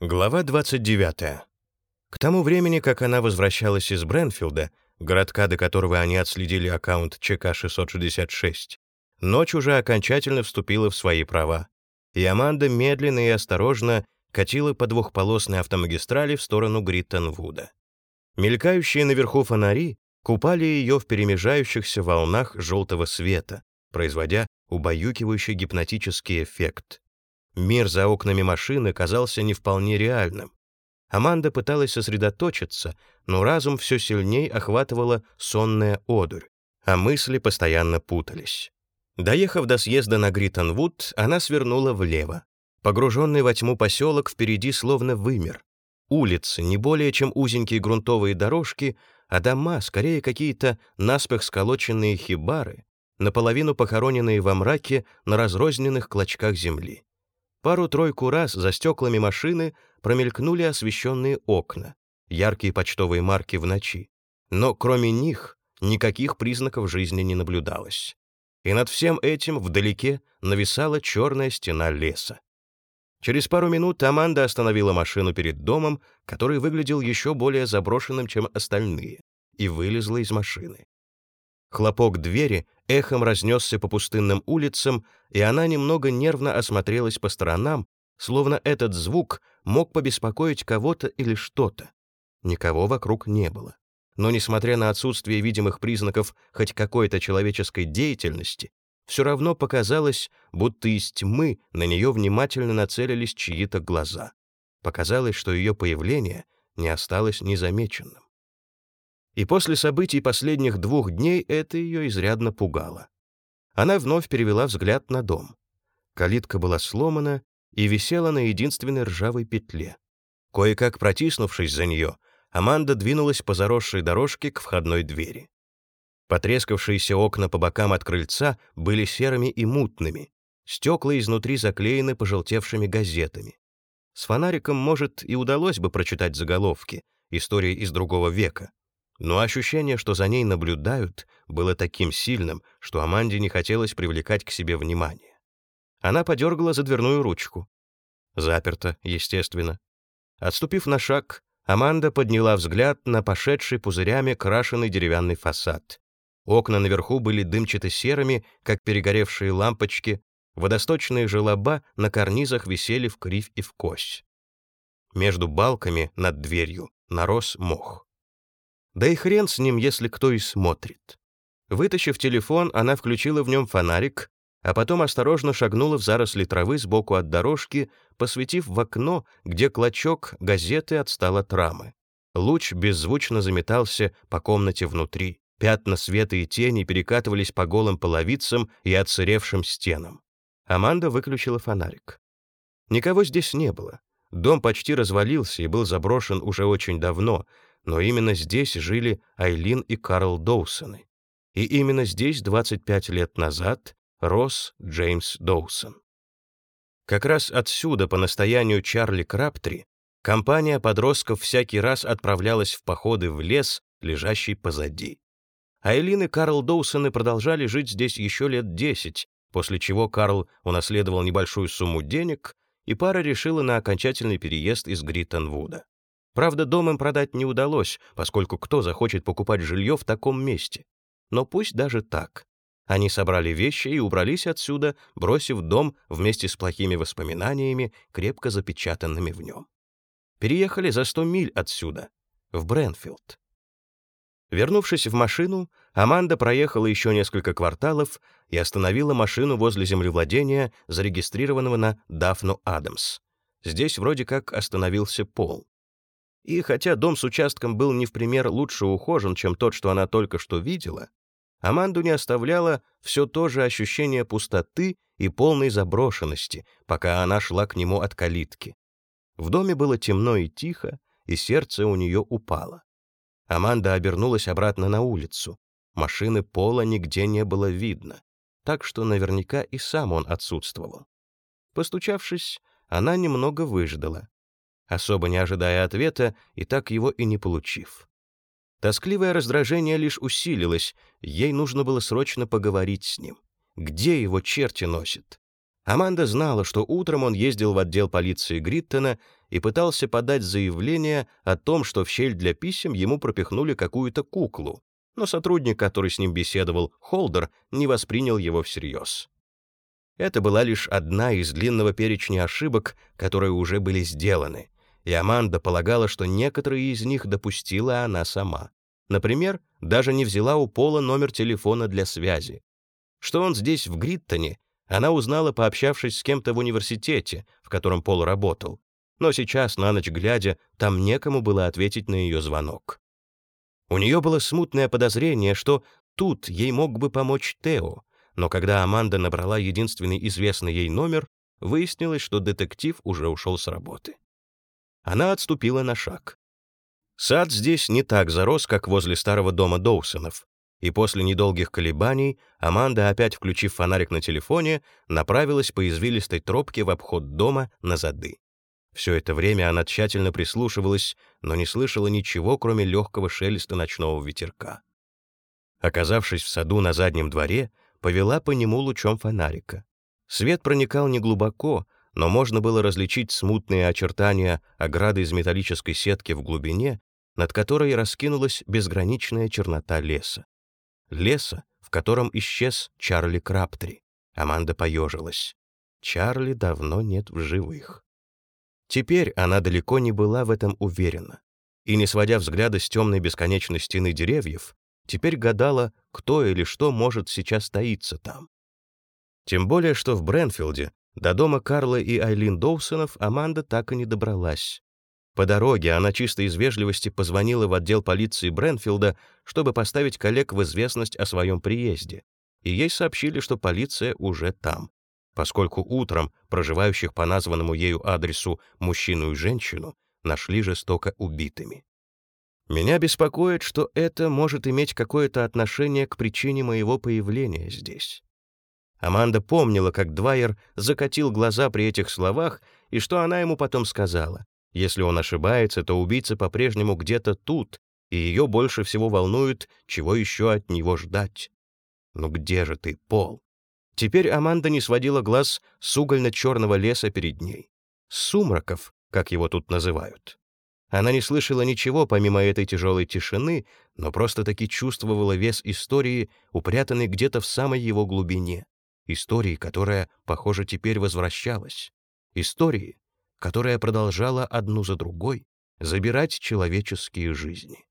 Глава 29. К тому времени, как она возвращалась из Бренфилда, городка, до которого они отследили аккаунт ЧК-666, ночь уже окончательно вступила в свои права, и Аманда медленно и осторожно катила по двухполосной автомагистрали в сторону Гриттонвуда. Мелькающие наверху фонари купали ее в перемежающихся волнах желтого света, производя убаюкивающий гипнотический эффект. Мир за окнами машины казался не вполне реальным. Аманда пыталась сосредоточиться, но разум все сильнее охватывала сонная одурь, а мысли постоянно путались. Доехав до съезда на Гриттонвуд, она свернула влево. Погруженный во тьму поселок впереди словно вымер. Улицы не более чем узенькие грунтовые дорожки, а дома скорее какие-то наспех сколоченные хибары, наполовину похороненные во мраке на разрозненных клочках земли. Пару-тройку раз за стеклами машины промелькнули освещенные окна, яркие почтовые марки в ночи. Но кроме них никаких признаков жизни не наблюдалось. И над всем этим вдалеке нависала черная стена леса. Через пару минут Аманда остановила машину перед домом, который выглядел еще более заброшенным, чем остальные, и вылезла из машины. Хлопок двери эхом разнесся по пустынным улицам, и она немного нервно осмотрелась по сторонам, словно этот звук мог побеспокоить кого-то или что-то. Никого вокруг не было. Но, несмотря на отсутствие видимых признаков хоть какой-то человеческой деятельности, все равно показалось, будто из тьмы на нее внимательно нацелились чьи-то глаза. Показалось, что ее появление не осталось незамеченным. И после событий последних двух дней это ее изрядно пугало. Она вновь перевела взгляд на дом. Калитка была сломана и висела на единственной ржавой петле. Кое-как протиснувшись за нее, Аманда двинулась по заросшей дорожке к входной двери. Потрескавшиеся окна по бокам от крыльца были серыми и мутными, стекла изнутри заклеены пожелтевшими газетами. С фонариком, может, и удалось бы прочитать заголовки, истории из другого века, но ощущение, что за ней наблюдают, было таким сильным, что Аманде не хотелось привлекать к себе внимание. Она подергала за дверную ручку. Заперто, естественно. Отступив на шаг, Аманда подняла взгляд на пошедший пузырями крашеный деревянный фасад. Окна наверху были дымчато-серыми, как перегоревшие лампочки, водосточные желоба на карнизах висели в кривь и в кось. Между балками над дверью нарос мох. Да и хрен с ним, если кто и смотрит. Вытащив телефон, она включила в нем фонарик, а потом осторожно шагнула в заросли травы сбоку от дорожки, посветив в окно, где клочок газеты отстал от рамы. Луч беззвучно заметался по комнате внутри. Пятна света и тени перекатывались по голым половицам и отсыревшим стенам. Аманда выключила фонарик. Никого здесь не было. Дом почти развалился и был заброшен уже очень давно, но именно здесь жили Айлин и Карл Доусоны. И именно здесь 25 лет назад рос Джеймс Доусон. Как раз отсюда, по настоянию Чарли Краптри, компания подростков всякий раз отправлялась в походы в лес, лежащий позади. Айлин и Карл Доусоны продолжали жить здесь еще лет 10, после чего Карл унаследовал небольшую сумму денег, и пара решила на окончательный переезд из Гриттонвуда. Правда, дом им продать не удалось, поскольку кто захочет покупать жилье в таком месте? Но пусть даже так. Они собрали вещи и убрались отсюда, бросив дом вместе с плохими воспоминаниями, крепко запечатанными в нем. Переехали за сто миль отсюда, в Бренфилд. Вернувшись в машину, Аманда проехала еще несколько кварталов и остановила машину возле землевладения, зарегистрированного на Дафну Адамс. Здесь вроде как остановился Пол. И хотя дом с участком был не в пример лучше ухожен, чем тот, что она только что видела, Аманду не оставляло все то же ощущение пустоты и полной заброшенности, пока она шла к нему от калитки. В доме было темно и тихо, и сердце у нее упало. Аманда обернулась обратно на улицу. Машины Пола нигде не было видно, так что наверняка и сам он отсутствовал. Постучавшись, она немного выждала особо не ожидая ответа и так его и не получив. Тоскливое раздражение лишь усилилось, ей нужно было срочно поговорить с ним. Где его черти носит? Аманда знала, что утром он ездил в отдел полиции Гриттона и пытался подать заявление о том, что в щель для писем ему пропихнули какую-то куклу, но сотрудник, который с ним беседовал, Холдер, не воспринял его всерьез. Это была лишь одна из длинного перечня ошибок, которые уже были сделаны, и Аманда полагала, что некоторые из них допустила она сама. Например, даже не взяла у Пола номер телефона для связи. Что он здесь, в Гриттоне, она узнала, пообщавшись с кем-то в университете, в котором Пол работал. Но сейчас, на ночь глядя, там некому было ответить на ее звонок. У нее было смутное подозрение, что тут ей мог бы помочь Тео, но когда Аманда набрала единственный известный ей номер, выяснилось, что детектив уже ушел с работы. Она отступила на шаг. Сад здесь не так зарос, как возле старого дома Доусонов, и после недолгих колебаний Аманда, опять включив фонарик на телефоне, направилась по извилистой тропке в обход дома на зады. Все это время она тщательно прислушивалась, но не слышала ничего, кроме легкого шелеста ночного ветерка. Оказавшись в саду на заднем дворе, повела по нему лучом фонарика. Свет проникал неглубоко, но можно было различить смутные очертания ограды из металлической сетки в глубине, над которой раскинулась безграничная чернота леса. Леса, в котором исчез Чарли Краптри. Аманда поежилась. Чарли давно нет в живых. Теперь она далеко не была в этом уверена. И, не сводя взгляда с темной бесконечной стены деревьев, теперь гадала, кто или что может сейчас таиться там. Тем более, что в Бренфилде до дома Карла и Айлин Доусонов Аманда так и не добралась. По дороге она чисто из вежливости позвонила в отдел полиции Бренфилда, чтобы поставить коллег в известность о своем приезде, и ей сообщили, что полиция уже там поскольку утром проживающих по названному ею адресу мужчину и женщину нашли жестоко убитыми. Меня беспокоит, что это может иметь какое-то отношение к причине моего появления здесь. Аманда помнила, как Двайер закатил глаза при этих словах, и что она ему потом сказала. Если он ошибается, то убийца по-прежнему где-то тут, и ее больше всего волнует, чего еще от него ждать. «Ну где же ты, Пол?» Теперь Аманда не сводила глаз с угольно-черного леса перед ней. Сумраков, как его тут называют. Она не слышала ничего помимо этой тяжелой тишины, но просто-таки чувствовала вес истории, упрятанной где-то в самой его глубине. Истории, которая, похоже, теперь возвращалась. Истории, которая продолжала одну за другой забирать человеческие жизни.